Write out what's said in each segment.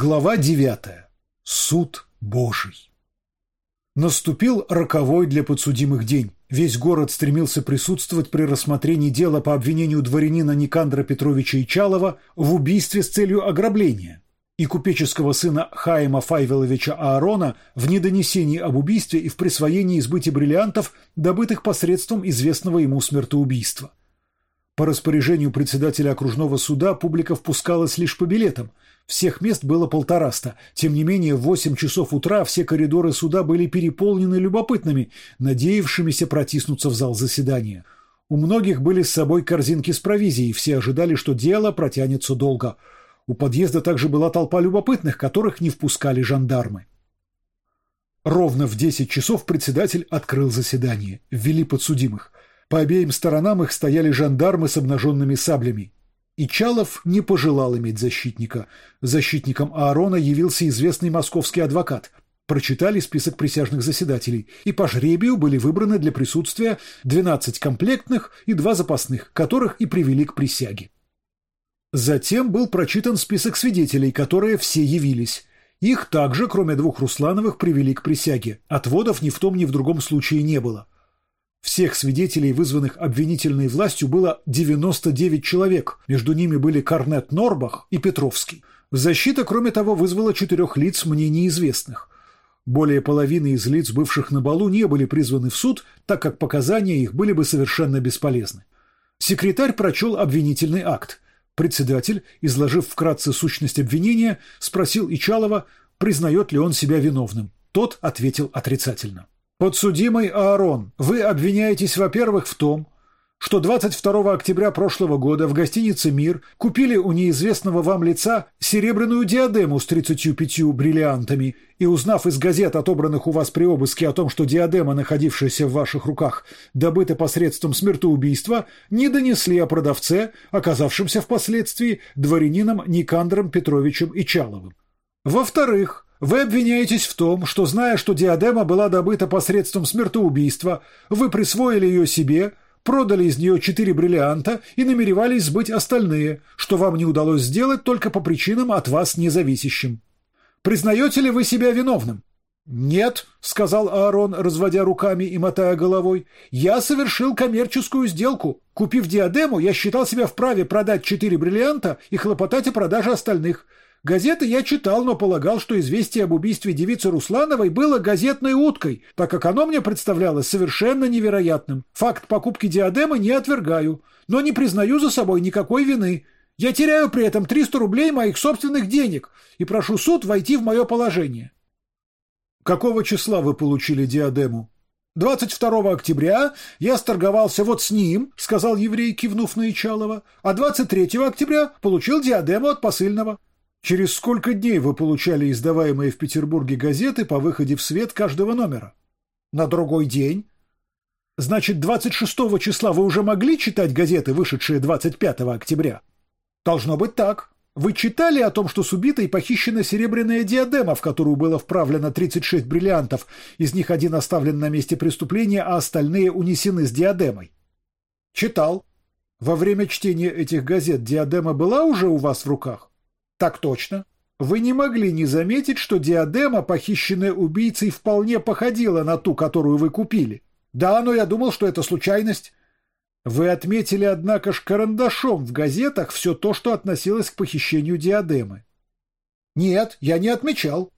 Глава 9. Суд Божий. Наступил роковой для подсудимых день. Весь город стремился присутствовать при рассмотрении дела по обвинению дворянина Никандра Петровича Ичалова в убийстве с целью ограбления и купеческого сына Хаима Файвеловича Аарона в недонесении об убийстве и в присвоении избытия бриллиантов, добытых посредством известного ему смертоубийства. По распоряжению председателя окружного суда публика впускалась лишь по билетам – всех мест было полтораста. Тем не менее, в восемь часов утра все коридоры суда были переполнены любопытными, надеявшимися протиснуться в зал заседания. У многих были с собой корзинки с провизией, все ожидали, что дело протянется долго. У подъезда также была толпа любопытных, которых не впускали жандармы. Ровно в десять часов председатель открыл заседание. Ввели подсудимых. По обеим сторонам их стояли жандармы с обнаженными саблями. И Чалов не пожелал иметь защитника. Защитником Аарона явился известный московский адвокат. Прочитали список присяжных заседателей, и по жребию были выбраны для присутствия 12 комплектных и два запасных, которых и привели к присяге. Затем был прочитан список свидетелей, которые все явились. Их также, кроме двух Руслановых, привели к присяге. Отводов ни в том, ни в другом случае не было. Всех свидетелей, вызванных обвинительной властью, было 99 человек. Между ними были Корнет Норбах и Петровский. Защита, кроме того, вызвала четырех лиц мне неизвестных. Более половины из лиц, бывших на балу, не были призваны в суд, так как показания их были бы совершенно бесполезны. Секретарь прочел обвинительный акт. Председатель, изложив вкратце сущность обвинения, спросил Ичалова, признает ли он себя виновным. Тот ответил отрицательно. Подсудимый Аарон, вы обвиняетесь, во-первых, в том, что 22 октября прошлого года в гостинице «Мир» купили у неизвестного вам лица серебряную диадему с 35 бриллиантами и, узнав из газет, отобранных у вас при обыске о том, что диадема, находившаяся в ваших руках, добыта посредством смертоубийства, не донесли о продавце, оказавшемся впоследствии дворянином Никандром Петровичем Ичаловым. Во-вторых, вы обвиняетесь в том, что, зная, что диадема была добыта посредством смертоубийства, вы присвоили ее себе, продали из нее четыре бриллианта и намеревались сбыть остальные, что вам не удалось сделать только по причинам от вас независящим. Признаете ли вы себя виновным? «Нет», — сказал Аарон, разводя руками и мотая головой, — «я совершил коммерческую сделку. Купив диадему, я считал себя вправе продать четыре бриллианта и хлопотать о продаже остальных. Газеты я читал, но полагал, что известие об убийстве девицы Руслановой было газетной уткой, так как оно мне представлялось совершенно невероятным. Факт покупки диадемы не отвергаю, но не признаю за собой никакой вины. Я теряю при этом 300 рублей моих собственных денег и прошу суд войти в мое положение. Какого числа вы получили диадему? 22 октября я сторговался вот с ним, сказал еврей, кивнув на Ичалова, а 23 октября получил диадему от посыльного. Через сколько дней вы получали издаваемые в Петербурге газеты по выходе в свет каждого номера? На другой день. Значит, 26 числа вы уже могли читать газеты, вышедшие 25 октября? Должно быть так. Вы читали о том, что с убитой похищена серебряная диадема, в которую было вправлено 36 бриллиантов, из них один оставлен на месте преступления, а остальные унесены с диадемой? Читал. Во время чтения этих газет диадема была уже у вас в руках? Так точно. Вы не могли не заметить, что диадема, похищенная убийцей, вполне походила на ту, которую вы купили. Да, но я думал, что это случайность. Вы отметили, однако ж, карандашом в газетах все то, что относилось к похищению диадемы. Нет, я не отмечал.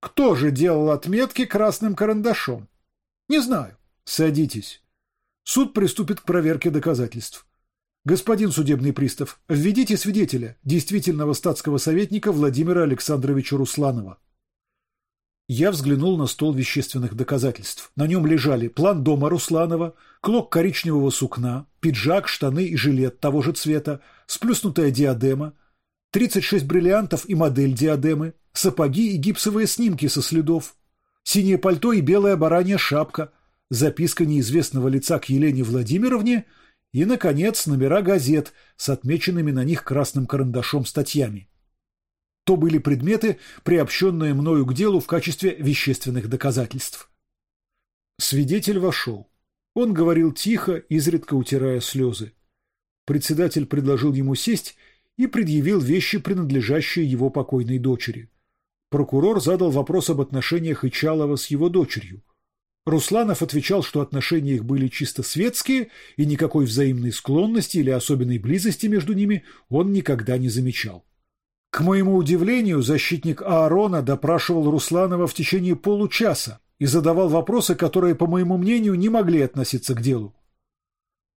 Кто же делал отметки красным карандашом? Не знаю. Садитесь. Суд приступит к проверке доказательств. Господин судебный пристав, введите свидетеля, действительного статского советника Владимира Александровича Русланова. Я взглянул на стол вещественных доказательств. На нем лежали план дома Русланова, клок коричневого сукна, пиджак, штаны и жилет того же цвета, сплюснутая диадема, 36 бриллиантов и модель диадемы, сапоги и гипсовые снимки со следов, синее пальто и белая баранья шапка, записка неизвестного лица к Елене Владимировне – и, наконец, номера газет с отмеченными на них красным карандашом статьями. То были предметы, приобщенные мною к делу в качестве вещественных доказательств. Свидетель вошел. Он говорил тихо, изредка утирая слезы. Председатель предложил ему сесть и предъявил вещи, принадлежащие его покойной дочери. Прокурор задал вопрос об отношениях Ичалова с его дочерью. Русланов отвечал, что отношения их были чисто светские, и никакой взаимной склонности или особенной близости между ними он никогда не замечал. К моему удивлению, защитник Аарона допрашивал Русланова в течение получаса и задавал вопросы, которые, по моему мнению, не могли относиться к делу.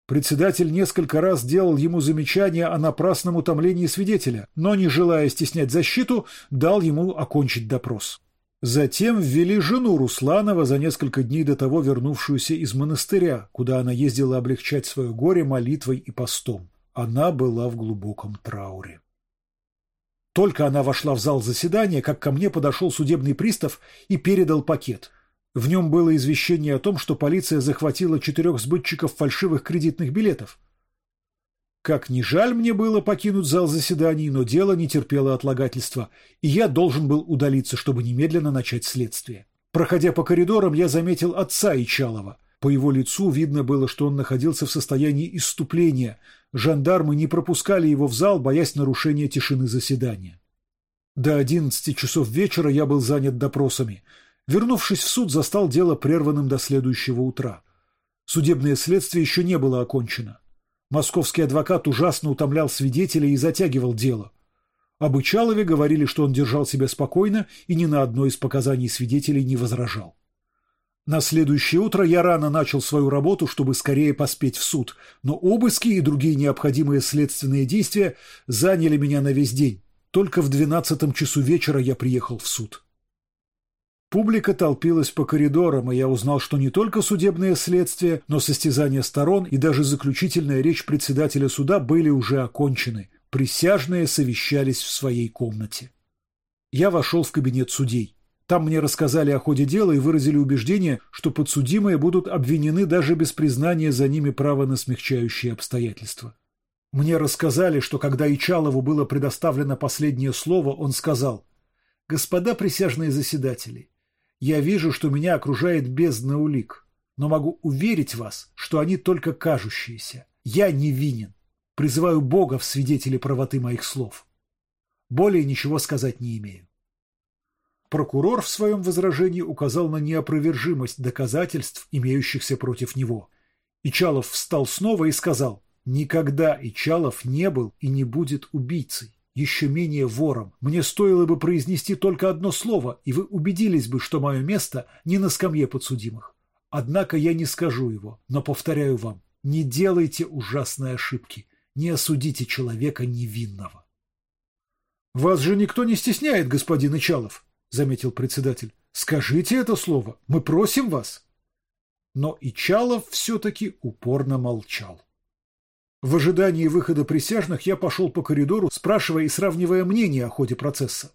Председатель несколько раз делал ему замечания о напрасном утомлении свидетеля, но, не желая стеснять защиту, дал ему окончить допрос. Затем ввели жену Русланова, за несколько дней до того вернувшуюся из монастыря, куда она ездила облегчать свое горе молитвой и постом. Она была в глубоком трауре. Только она вошла в зал заседания, как ко мне подошел судебный пристав и передал пакет. В нем было извещение о том, что полиция захватила четырех сбытчиков фальшивых кредитных билетов. Как ни жаль мне было покинуть зал заседаний, но дело не терпело отлагательства, и я должен был удалиться, чтобы немедленно начать следствие. Проходя по коридорам, я заметил отца Ичалова. По его лицу видно было, что он находился в состоянии исступления. Жандармы не пропускали его в зал, боясь нарушения тишины заседания. До одиннадцати часов вечера я был занят допросами – Вернувшись в суд, застал дело прерванным до следующего утра. Судебное следствие еще не было окончено. Московский адвокат ужасно утомлял свидетелей и затягивал дело. Об Ичалове говорили, что он держал себя спокойно и ни на одно из показаний свидетелей не возражал. На следующее утро я рано начал свою работу, чтобы скорее поспеть в суд, но обыски и другие необходимые следственные действия заняли меня на весь день. Только в двенадцатом часу вечера я приехал в суд. Публика толпилась по коридорам, и я узнал, что не только судебное следствие, но состязание сторон и даже заключительная речь председателя суда были уже окончены. Присяжные совещались в своей комнате. Я вошел в кабинет судей. Там мне рассказали о ходе дела и выразили убеждение, что подсудимые будут обвинены даже без признания за ними права на смягчающие обстоятельства. Мне рассказали, что когда Ичалову было предоставлено последнее слово, он сказал «Господа присяжные заседатели, я вижу, что меня окружает бездна улик, но могу уверить вас, что они только кажущиеся. Я невинен. Призываю Бога в свидетели правоты моих слов. Более ничего сказать не имею. Прокурор в своем возражении указал на неопровержимость доказательств, имеющихся против него. Ичалов встал снова и сказал, «Никогда Ичалов не был и не будет убийцей еще менее вором. Мне стоило бы произнести только одно слово, и вы убедились бы, что мое место не на скамье подсудимых. Однако я не скажу его, но повторяю вам, не делайте ужасной ошибки, не осудите человека невинного. «Вас же никто не стесняет, господин Ичалов», — заметил председатель. «Скажите это слово, мы просим вас». Но Ичалов все-таки упорно молчал. В ожидании выхода присяжных я пошел по коридору, спрашивая и сравнивая мнение о ходе процесса.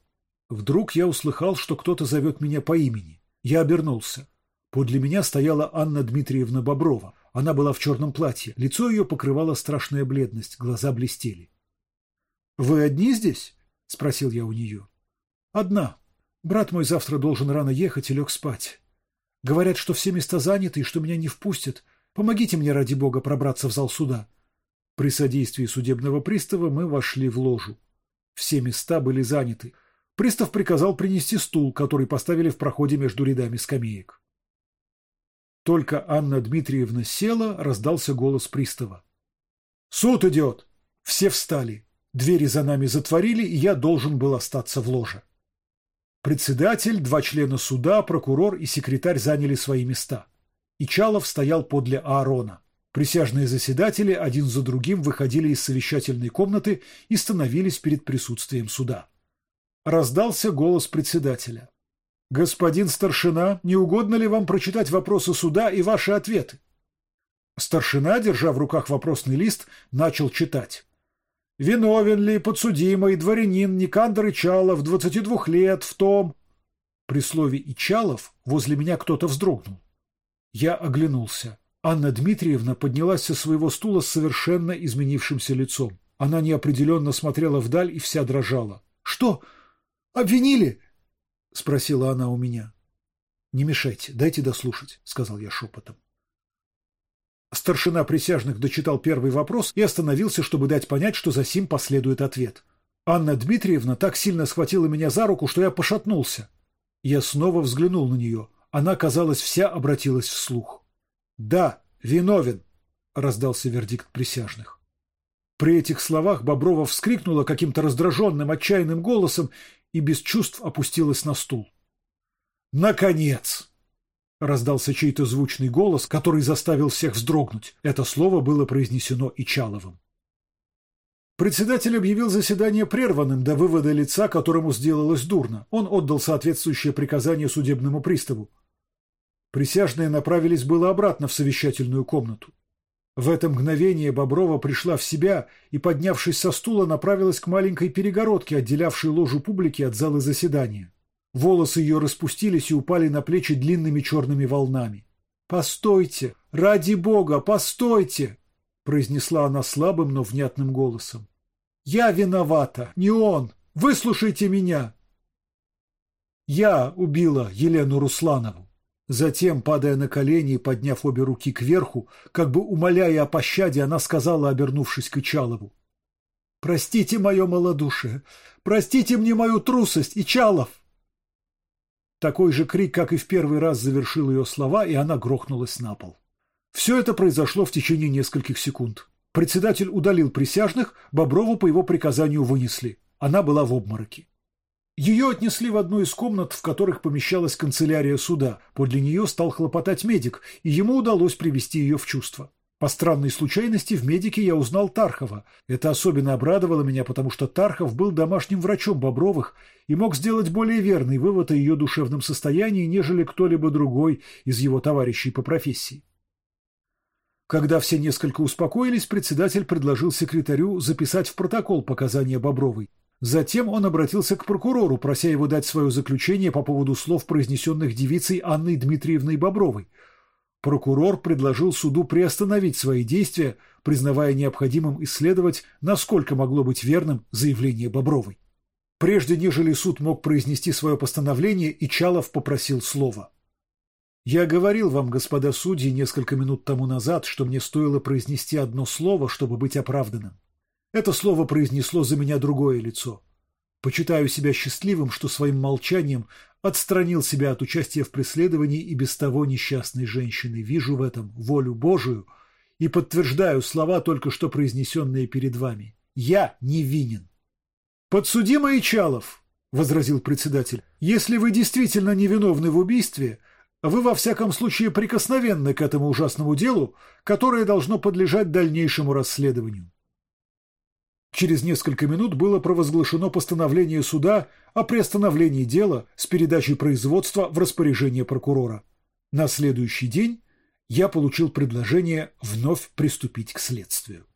Вдруг я услыхал, что кто-то зовет меня по имени. Я обернулся. Подле меня стояла Анна Дмитриевна Боброва. Она была в черном платье. Лицо ее покрывала страшная бледность, глаза блестели. «Вы одни здесь?» — спросил я у нее. «Одна. Брат мой завтра должен рано ехать и лег спать. Говорят, что все места заняты и что меня не впустят. Помогите мне, ради бога, пробраться в зал суда». При содействии судебного пристава мы вошли в ложу. Все места были заняты. Пристав приказал принести стул, который поставили в проходе между рядами скамеек. Только Анна Дмитриевна села, раздался голос пристава. «Суд идет!» Все встали. Двери за нами затворили, и я должен был остаться в ложе. Председатель, два члена суда, прокурор и секретарь заняли свои места. Ичалов стоял подле Аарона. Присяжные заседатели один за другим выходили из совещательной комнаты и становились перед присутствием суда. Раздался голос председателя. «Господин старшина, не угодно ли вам прочитать вопросы суда и ваши ответы?» Старшина, держа в руках вопросный лист, начал читать. «Виновен ли подсудимый дворянин Никандр Ичалов, 22 лет, в том...» При слове «Ичалов» возле меня кто-то вздрогнул. Я оглянулся. Анна Дмитриевна поднялась со своего стула с совершенно изменившимся лицом. Она неопределенно смотрела вдаль и вся дрожала. «Что? Обвинили?» — спросила она у меня. «Не мешайте, дайте дослушать», — сказал я шепотом. Старшина присяжных дочитал первый вопрос и остановился, чтобы дать понять, что за сим последует ответ. Анна Дмитриевна так сильно схватила меня за руку, что я пошатнулся. Я снова взглянул на нее. Она, казалось, вся обратилась вслух. «Да, виновен», — раздался вердикт присяжных. При этих словах Боброва вскрикнула каким-то раздраженным, отчаянным голосом и без чувств опустилась на стул. «Наконец!» — раздался чей-то звучный голос, который заставил всех вздрогнуть. Это слово было произнесено и Чаловым. Председатель объявил заседание прерванным до вывода лица, которому сделалось дурно. Он отдал соответствующее приказание судебному приставу. Присяжные направились было обратно в совещательную комнату. В это мгновение Боброва пришла в себя и, поднявшись со стула, направилась к маленькой перегородке, отделявшей ложу публики от зала заседания. Волосы ее распустились и упали на плечи длинными черными волнами. «Постойте! Ради Бога, постойте!» произнесла она слабым, но внятным голосом. «Я виновата, не он! Выслушайте меня!» Я убила Елену Русланову. Затем, падая на колени и подняв обе руки кверху, как бы умоляя о пощаде, она сказала, обернувшись к Ичалову. «Простите мое малодушие! Простите мне мою трусость, Ичалов!» Такой же крик, как и в первый раз, завершил ее слова, и она грохнулась на пол. Все это произошло в течение нескольких секунд. Председатель удалил присяжных, Боброву по его приказанию вынесли. Она была в обмороке. Ее отнесли в одну из комнат, в которых помещалась канцелярия суда. Подле нее стал хлопотать медик, и ему удалось привести ее в чувство. По странной случайности в медике я узнал Тархова. Это особенно обрадовало меня, потому что Тархов был домашним врачом Бобровых и мог сделать более верный вывод о ее душевном состоянии, нежели кто-либо другой из его товарищей по профессии. Когда все несколько успокоились, председатель предложил секретарю записать в протокол показания Бобровой. Затем он обратился к прокурору, прося его дать свое заключение по поводу слов, произнесенных девицей Анной Дмитриевной Бобровой. Прокурор предложил суду приостановить свои действия, признавая необходимым исследовать, насколько могло быть верным заявление Бобровой. Прежде нежели суд мог произнести свое постановление, Ичалов попросил слова. «Я говорил вам, господа судьи, несколько минут тому назад, что мне стоило произнести одно слово, чтобы быть оправданным. Это слово произнесло за меня другое лицо. Почитаю себя счастливым, что своим молчанием отстранил себя от участия в преследовании и без того несчастной женщины. Вижу в этом волю Божию и подтверждаю слова, только что произнесенные перед вами. Я невинен. «Подсудимый Ичалов», — возразил председатель, — «если вы действительно невиновны в убийстве, вы во всяком случае прикосновенны к этому ужасному делу, которое должно подлежать дальнейшему расследованию. Через несколько минут было провозглашено постановление суда о приостановлении дела с передачей производства в распоряжение прокурора. На следующий день я получил предложение вновь приступить к следствию.